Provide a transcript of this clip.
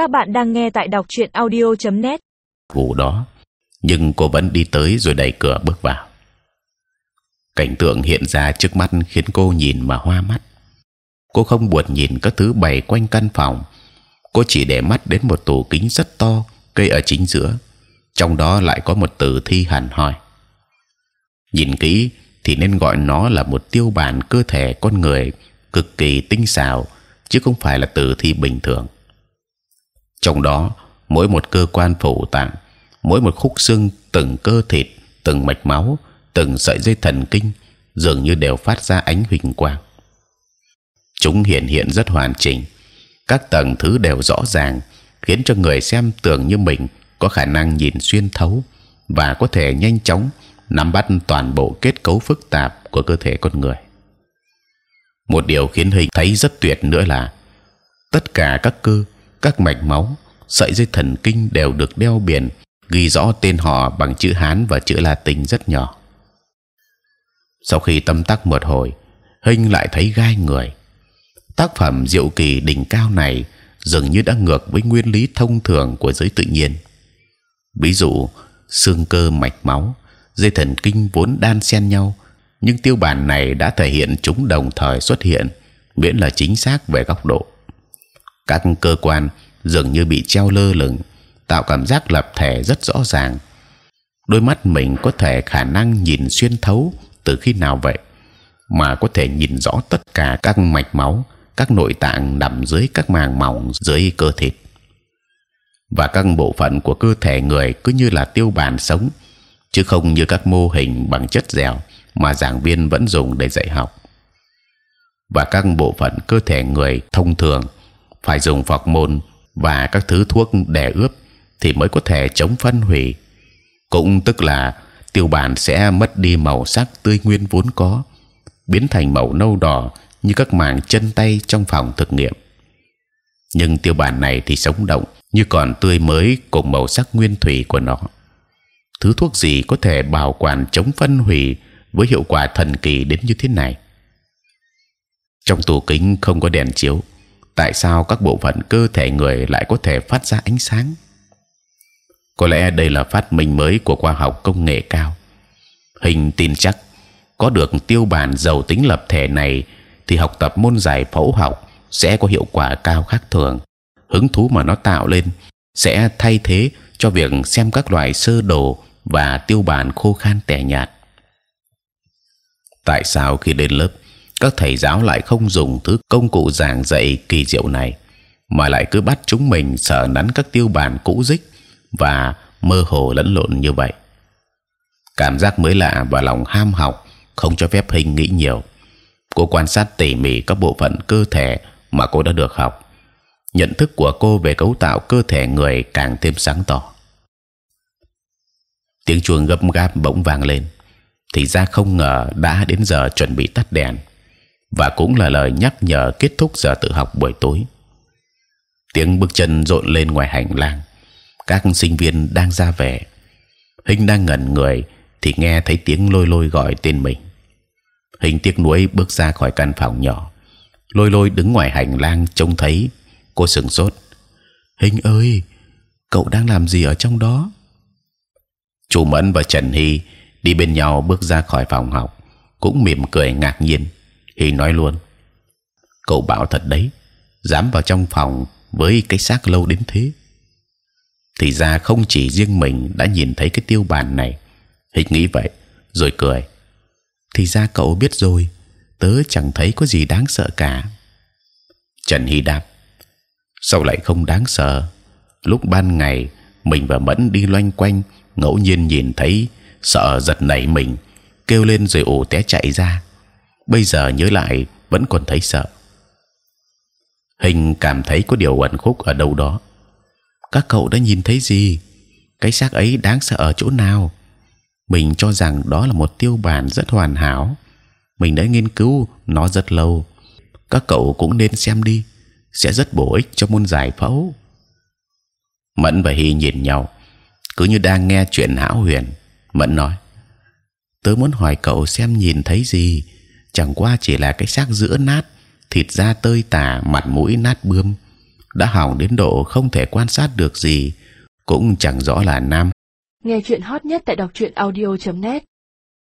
Các bạn đang nghe tại đọc truyện audio.net. vụ đó, nhưng cô vẫn đi tới rồi đẩy cửa bước vào. Cảnh tượng hiện ra trước mắt khiến cô nhìn mà hoa mắt. Cô không buồn nhìn các thứ bày quanh căn phòng. Cô chỉ để mắt đến một tủ kính rất to, cây ở chính giữa. Trong đó lại có một tử thi hẳn hoi. Nhìn kỹ thì nên gọi nó là một tiêu bản cơ thể con người cực kỳ tinh xảo, chứ không phải là tử thi bình thường trong đó mỗi một cơ quan phủ tạng mỗi một khúc xương từng cơ thịt từng mạch máu từng sợi dây thần kinh dường như đều phát ra ánh huỳnh quang chúng hiện hiện rất hoàn chỉnh các tầng thứ đều rõ ràng khiến cho người xem tưởng như mình có khả năng nhìn xuyên thấu và có thể nhanh chóng nắm bắt toàn bộ kết cấu phức tạp của cơ thể con người. Một điều khiến hình thấy rất tuyệt nữa là tất cả các cơ, các mạch máu, sợi dây thần kinh đều được đeo biển ghi rõ tên họ bằng chữ Hán và chữ Latin rất nhỏ. Sau khi tâm tác một hồi, hinh lại thấy gai người. Tác phẩm diệu kỳ đỉnh cao này dường như đã ngược với nguyên lý thông thường của giới tự nhiên. Ví dụ xương cơ mạch máu, dây thần kinh vốn đan xen nhau, nhưng tiêu bản này đã thể hiện chúng đồng thời xuất hiện, miễn là chính xác về góc độ. Các cơ quan dường như bị treo lơ lửng, tạo cảm giác lập thể rất rõ ràng. Đôi mắt mình có thể khả năng nhìn xuyên thấu từ khi nào vậy, mà có thể nhìn rõ tất cả các mạch máu, các nội tạng nằm dưới các màng mỏng dưới cơ thịt và các bộ phận của cơ thể người cứ như là tiêu bản sống, chứ không như các mô hình bằng chất dẻo mà giảng viên vẫn dùng để dạy học. Và các bộ phận cơ thể người thông thường phải dùng phọc môn và các thứ thuốc để ướp thì mới có thể chống phân hủy. Cũng tức là tiêu bản sẽ mất đi màu sắc tươi nguyên vốn có, biến thành màu nâu đỏ như các màng chân tay trong phòng thực nghiệm. Nhưng tiêu bản này thì sống động như còn tươi mới cùng màu sắc nguyên thủy của nó. Thứ thuốc gì có thể bảo quản chống phân hủy với hiệu quả thần kỳ đến như thế này? Trong tủ kính không có đèn chiếu, tại sao các bộ phận cơ thể người lại có thể phát ra ánh sáng? Có lẽ đây là phát minh mới của khoa học công nghệ cao. Hình tin chắc, có được tiêu bản giàu tính lập thể này thì học tập môn giải phẫu học sẽ có hiệu quả cao khác thường hứng thú mà nó tạo lên sẽ thay thế cho việc xem các loại sơ đồ và tiêu bản khô khan tẻ nhạt. Tại sao khi đến lớp các thầy giáo lại không dùng thứ công cụ giảng dạy kỳ diệu này, mà lại cứ bắt chúng mình sợ nắn các tiêu bản cũ dích và mơ hồ lẫn lộn như vậy? Cảm giác mới lạ và lòng ham học không cho phép hình nghĩ nhiều. Cô quan sát tỉ mỉ các bộ phận cơ thể mà cô đã được học nhận thức của cô về cấu tạo cơ thể người càng thêm sáng tỏ. Tiếng chuông gấp gáp bỗng vang lên, thì ra không ngờ đã đến giờ chuẩn bị tắt đèn, và cũng là lời nhắc nhở kết thúc giờ tự học buổi tối. Tiếng bước chân rộn lên ngoài hành lang, các sinh viên đang ra về. Hình đang ngẩn người thì nghe thấy tiếng lôi lôi gọi tên mình. Hình tiếc nuối bước ra khỏi căn phòng nhỏ. Lôi lôi đứng ngoài hành lang trông thấy cô sừng sốt hình ơi cậu đang làm gì ở trong đó chủ mẫn và trần hy đi bên nhau bước ra khỏi phòng học cũng mỉm cười ngạc nhiên hy nói luôn. Cậu bảo thật đấy, dám vào trong phòng với cái xác lâu đến thế. Thì ra không chỉ riêng mình đã nhìn thấy cái tiêu bản này. Hình nghĩ vậy, rồi cười. Thì ra cậu biết rồi, tớ chẳng thấy có gì đáng sợ cả. Trần hy đáp. Sao lại không đáng sợ? Lúc ban ngày, mình và mẫn đi loanh quanh, ngẫu nhiên nhìn thấy, sợ giật nảy mình, kêu lên rồi ồ té chạy ra bây giờ nhớ lại vẫn còn thấy sợ. Hình cảm thấy có điều ẩn khúc ở đâu đó. Các cậu đã nhìn thấy gì? Cái xác ấy đáng sợ ở chỗ nào? Mình cho rằng đó là một tiêu bản rất hoàn hảo. Mình đã nghiên cứu nó rất lâu. Các cậu cũng nên xem đi. Sẽ rất bổ ích cho môn giải phẫu. Mẫn và Hi nhìn nhau, cứ như đang nghe chuyện hão huyền. Mẫn nói: Tớ muốn hỏi cậu xem nhìn thấy gì? Chẳng qua chỉ là cái xác giữa nát, thịt da tơi tả, mặt mũi nát bươm. đã hỏng đến độ không thể quan sát được gì cũng chẳng rõ là nam nghe chuyện hot nhất tại đọc truyện audio .net